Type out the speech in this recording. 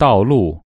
道路